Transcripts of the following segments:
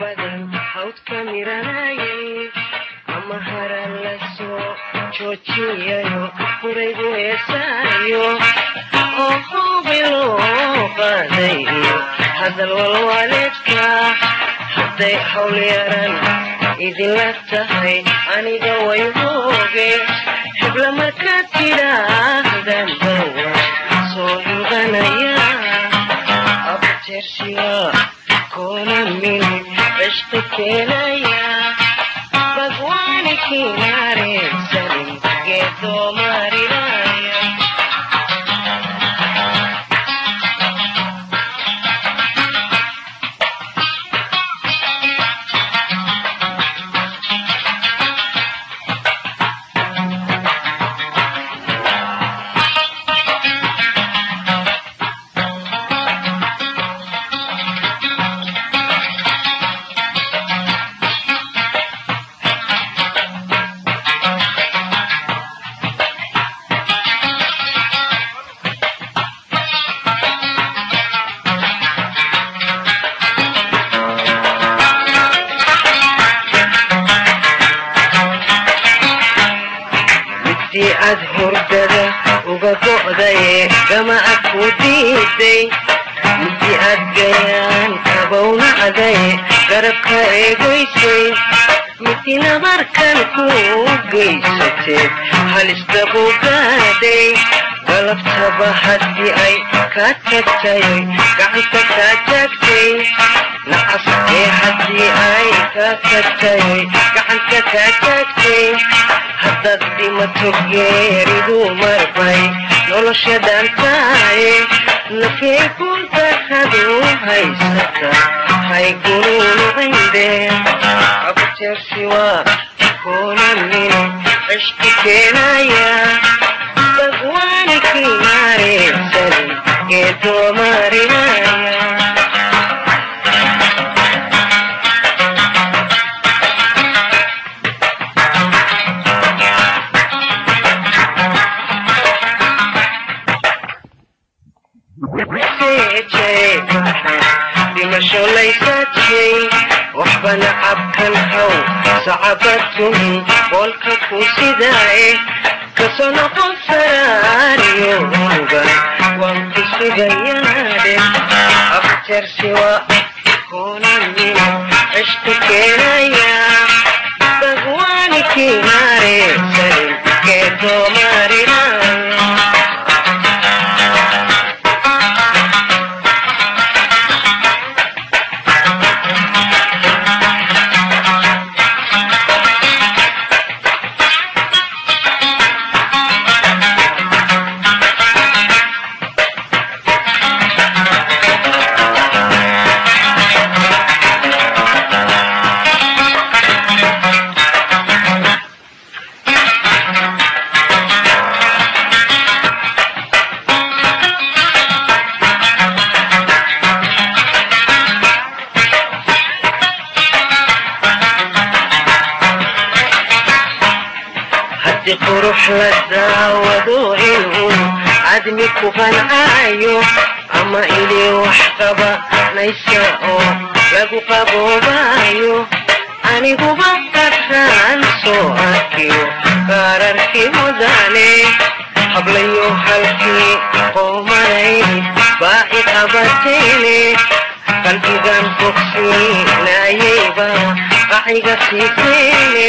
badan hawdka miranayay ama hara la soo joojiyayo furaygu heesaayo oo hubi qaadayo hadal walwaaleedka hadday hawl yaran idinla tahay aniga way hooge xibla markaad tidhaahdan bawa soo ibanaya abtersiya kona min cishqi keenaya bagwani kinaresanin geedoo وبعدي جمعك وديدي مدي أدقيان أبونا عدي قرق قيشي. متي نمر كان قيشتي هل استبو قادي قلب صباحتي أي. كاتكتي قعدت كاتكتي نعصتي حتي أي. كاتكتي قعدت كاتكتي haddaad dhimato geeridu marbay noloshadan taaye nafyay kuntakadu haysata haygununucinde abteersi waa kunamino cishki keenaya bagwani kimareesani geedoo marinaya dhimasholaysaadkay waxbana cabkan haw sacabatun boolka ku sidaae kasoo noqon faraariyo unuga waan ku sugayaade abtersiwa konani cishku keenay qurux la daawado inuu cadmi ku qancaayo ama ilii wax qabanaysa oo lagu qaboobayo aniguba qarraan soo arkiyo kaararkii mudane hablayo halkii qoomanay baa i qabateene qalbigan bogsiinayayba qaciga siiseene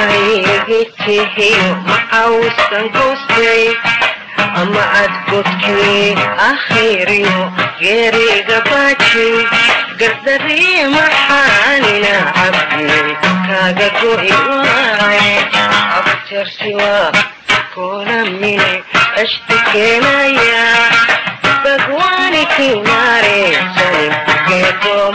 عليك وعاوزة نقصي أما أتبكي اخيريو غيري قباتي قدري محاني نعبني كاقا قوي واي أبتر سوا كون مني أشتكي ليا بقواني كناري سلم كيكو